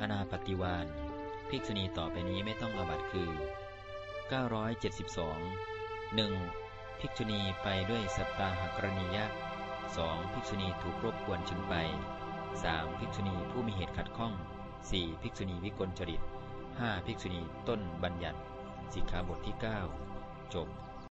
อนาปฏิวานภิกษุณีต่อไปนี้ไม่ต้องอาบัตคือ 972 1. ภิกษุณีไปด้วยสัตตาหกรณียะ 2. ภิกษุณีถูกรบกวนชนไป 3. ภิกษุณีผู้มีเหตุขัดข้อง 4. ภิกษุณีวิกลจริต 5. ภิกษุณีต้นบัญญัติสิกขาบทที่ 9 จบ